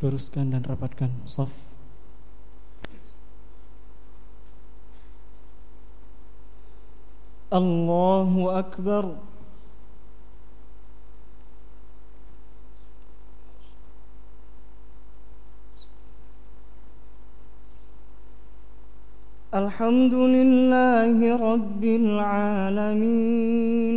luruskan dan rapatkan saf Allahu Akbar الحمد لله رب العالمين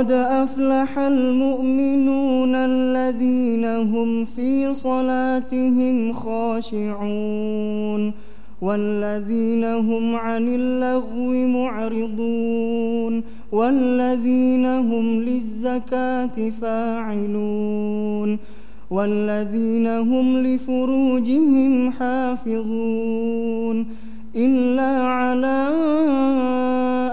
قد أفلح المؤمنون الذين هم في صلاتهم خاشعون والذين هم عن اللغو معرضون والذين هم للزكاة فاعلون والذين هم لفروجهم حافظون إلا على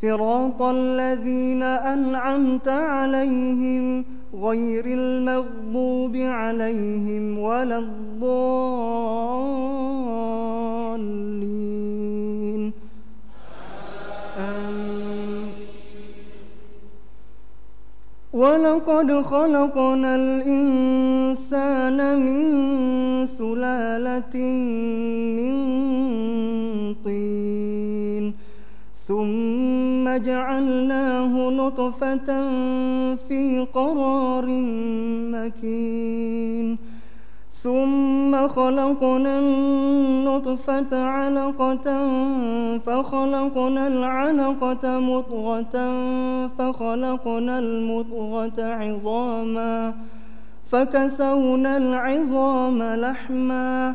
صراط الذين أنعمت عليهم غير المغضوب عليهم ولا الضالين. ولقد خلقنا الإنسان من سلالة من طين. ثم جعلناه نطفة في قرار مكين. ثم خلقنا النطفة علقة فخلقنا العلقة مضغة فخلقنا المضغة عظاما فكسونا العظام لحماً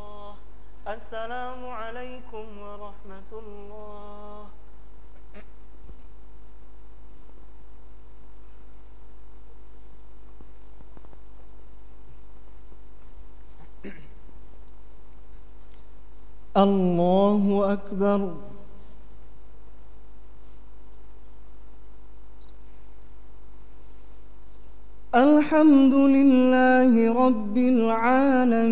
السلام عليكم ورحمة الله. الله أكبر الحمد لله رب العالمين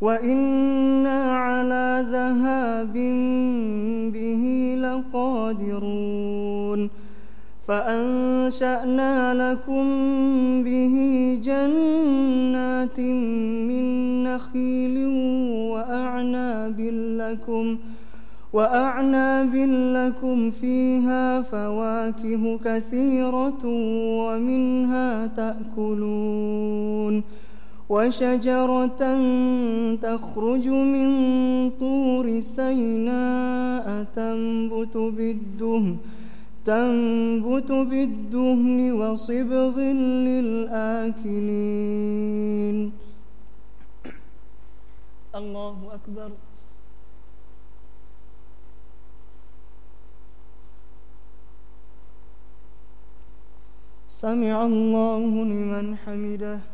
وإنا على ذهاب به لقادرون فأنشأنا لكم به جنات من نخيل وأعناب لكم وأعناب لكم فيها فواكه كثيرة ومنها تأكلون وشجرة تخرج من طور سيناء تنبت بالدهن تنبت بالدهن وصبغ للآكلين. الله أكبر. سمع الله لمن حمده.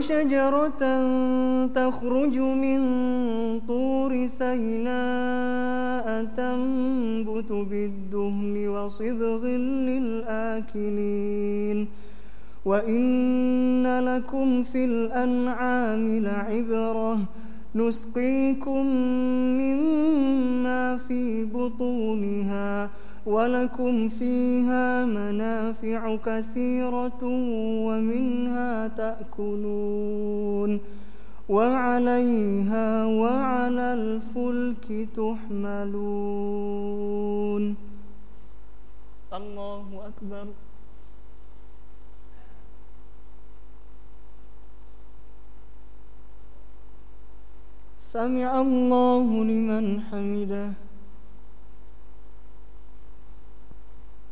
وشجرة تخرج من طور سيناء تنبت بالدهن وصبغ للآكلين. وإن لكم في الأنعام لعبرة. نسقيكم مما في بطونها. ولكم فيها منافع كثيرة ومنها تأكلون وعليها وعلى الفلك تحملون الله أكبر. سمع الله لمن حمده.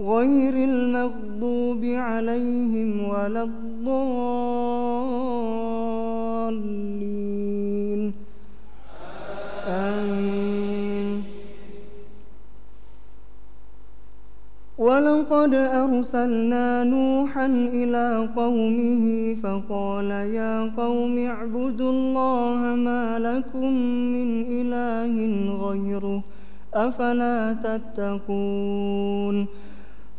غير المغضوب عليهم ولا الضالين. آمين. ولقد أرسلنا نوحا إلى قومه فقال يا قوم اعبدوا الله ما لكم من إله غيره أفلا تتقون؟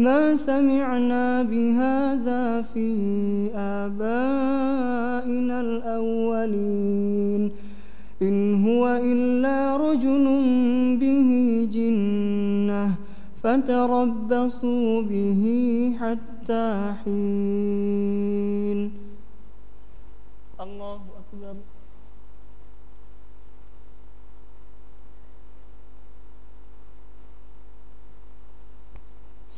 ما سمعنا بهذا في آبائنا الأولين. إن هو إلا رجل به جنة فتربصوا به حتى حين. الله أكبر.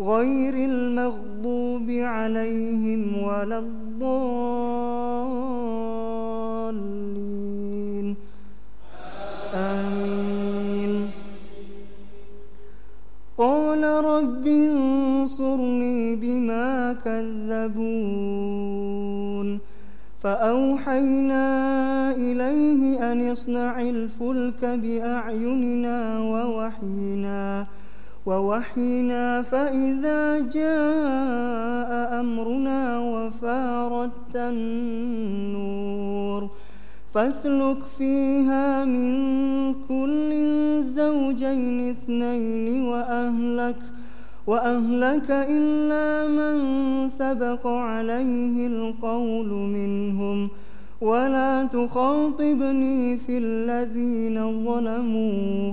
غير المغضوب عليهم ولا الضالين. آمين. قال رب انصرني بما كذبون. فأوحينا إليه أن اصنع الفلك بأعيننا ووحينا ووحينا فإذا جاء أمرنا وفارت النور فاسلك فيها من كل زوجين اثنين وأهلك وأهلك إلا من سبق عليه القول منهم ولا تخاطبني في الذين ظلموا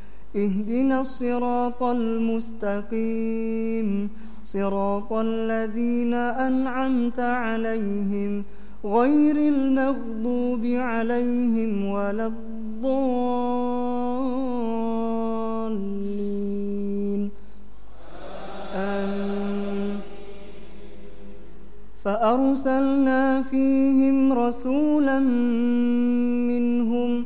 اهدنا الصراط المستقيم. صراط الذين أنعمت عليهم غير المغضوب عليهم ولا الضالين. آمين. فأرسلنا فيهم رسولا منهم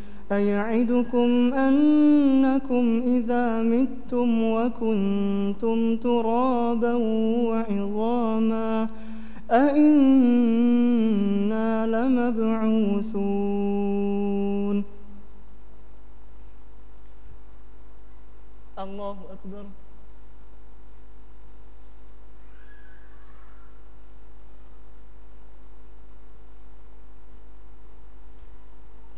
أيعدكم أنكم إذا متم وكنتم ترابا وعظاما أئنا لمبعوثون. الله أكبر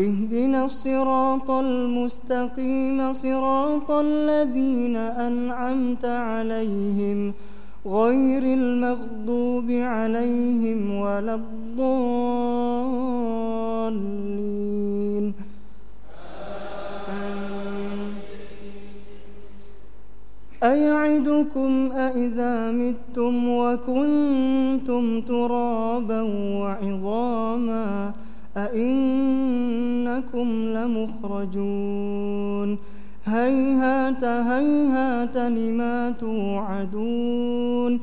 اهدنا الصراط المستقيم صراط الذين أنعمت عليهم غير المغضوب عليهم ولا الضالين. أيعدكم أئذا متم وكنتم ترابا وعظاما أئنكم لمخرجون. هيهات هيهات لما توعدون.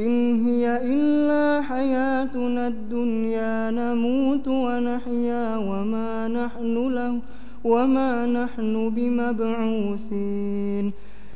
إن هي إلا حياتنا الدنيا نموت ونحيا وما نحن له وما نحن بمبعوثين.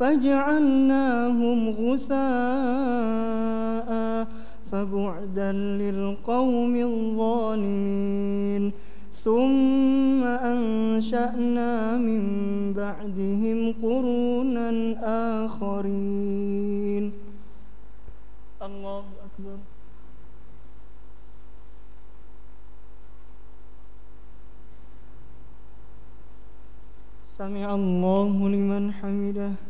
فجعلناهم غثاء فبعدا للقوم الظالمين. ثم أنشأنا من بعدهم قرونا آخرين. الله أكبر. سمع الله لمن حمده.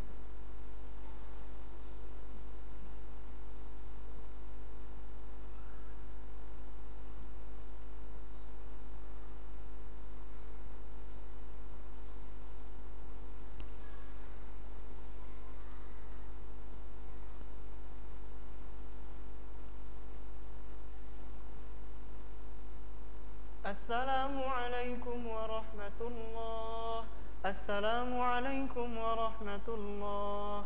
السلام عليكم ورحمة الله السلام عليكم ورحمة الله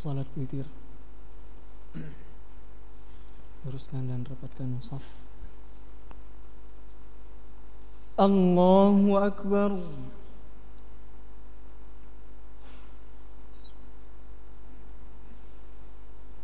Salat witir Luruskan dan rapatkan musaf Allahu Akbar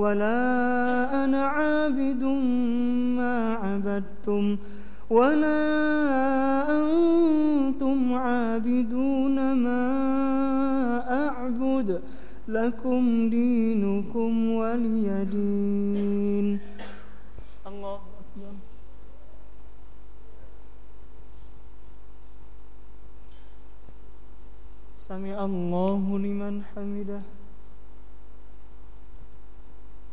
ولا أنا عابد ما عبدتم ولا أنتم عابدون ما أعبد لكم دينكم ولي دين. الله أكبر. سمع الله لمن حمده.